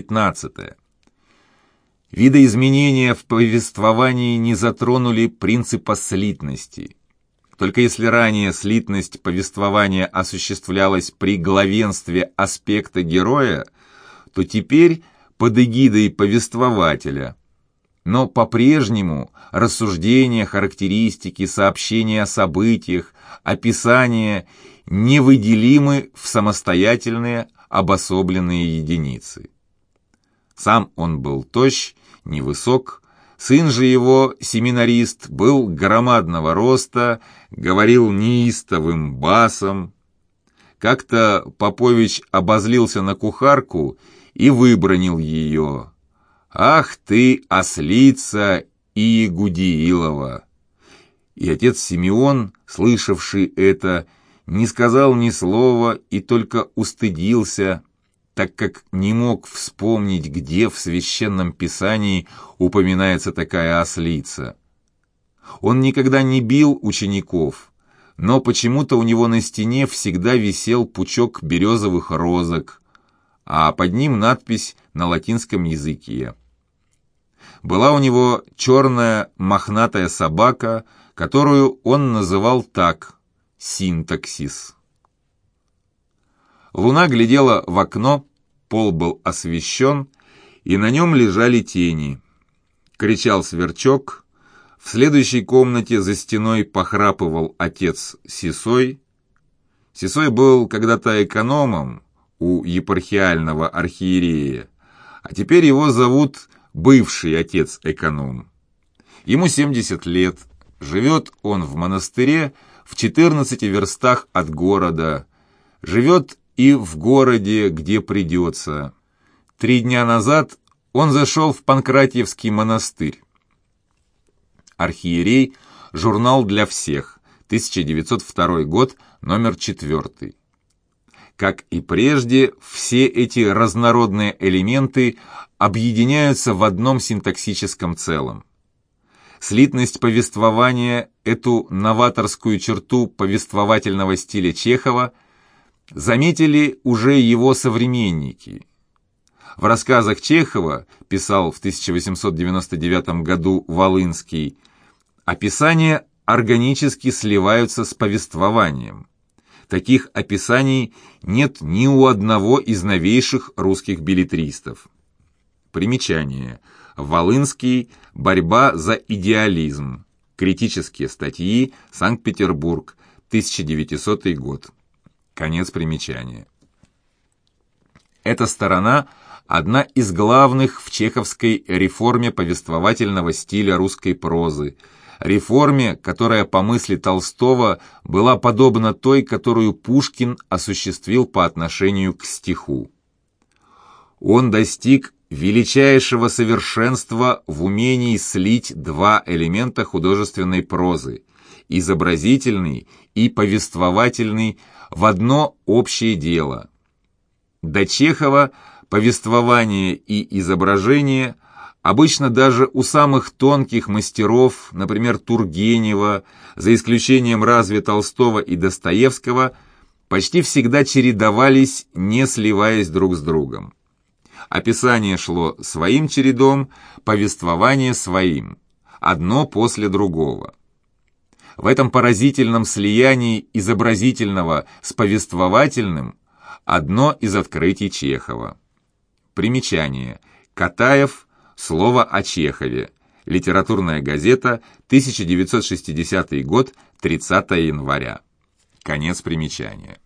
15. Видоизменения в повествовании не затронули принципа слитности. Только если ранее слитность повествования осуществлялась при главенстве аспекта героя, то теперь под эгидой повествователя. Но по-прежнему рассуждения, характеристики, сообщения о событиях, описания невыделимы в самостоятельные обособленные единицы. Сам он был тощ, невысок, сын же его, семинарист, был громадного роста, говорил неистовым басом. Как-то Попович обозлился на кухарку и выбронил ее. «Ах ты, ослица Иегудиилова!» И отец Симеон, слышавший это, не сказал ни слова и только устыдился, так как не мог вспомнить, где в священном писании упоминается такая ослица. Он никогда не бил учеников, но почему-то у него на стене всегда висел пучок березовых розок, а под ним надпись на латинском языке. Была у него черная мохнатая собака, которую он называл так Синтаксис. Луна глядела в окно, пол был освещен, и на нем лежали тени. Кричал сверчок, в следующей комнате за стеной похрапывал отец Сисой. Сисой был когда-то экономом у епархиального архиерея, а теперь его зовут бывший отец-эконом. Ему 70 лет, живет он в монастыре, в 14 верстах от города, живет и в городе, где придется. Три дня назад он зашел в Панкратьевский монастырь. Архиерей, журнал для всех, 1902 год, номер 4. Как и прежде, все эти разнородные элементы объединяются в одном синтаксическом целом. Слитность повествования, эту новаторскую черту повествовательного стиля Чехова, заметили уже его современники. В рассказах Чехова, писал в 1899 году Волынский, описания органически сливаются с повествованием. Таких описаний нет ни у одного из новейших русских билетристов. Примечание – Волынский «Борьба за идеализм». Критические статьи. Санкт-Петербург. 1900 год. Конец примечания. Эта сторона – одна из главных в чеховской реформе повествовательного стиля русской прозы, реформе, которая по мысли Толстого была подобна той, которую Пушкин осуществил по отношению к стиху. Он достиг величайшего совершенства в умении слить два элемента художественной прозы – изобразительный и повествовательный в одно общее дело. До Чехова повествование и изображение обычно даже у самых тонких мастеров, например, Тургенева, за исключением разве Толстого и Достоевского, почти всегда чередовались, не сливаясь друг с другом. Описание шло своим чередом, повествование своим, одно после другого. В этом поразительном слиянии изобразительного с повествовательным одно из открытий Чехова. Примечание. Катаев. Слово о Чехове. Литературная газета. 1960 год. 30 января. Конец примечания.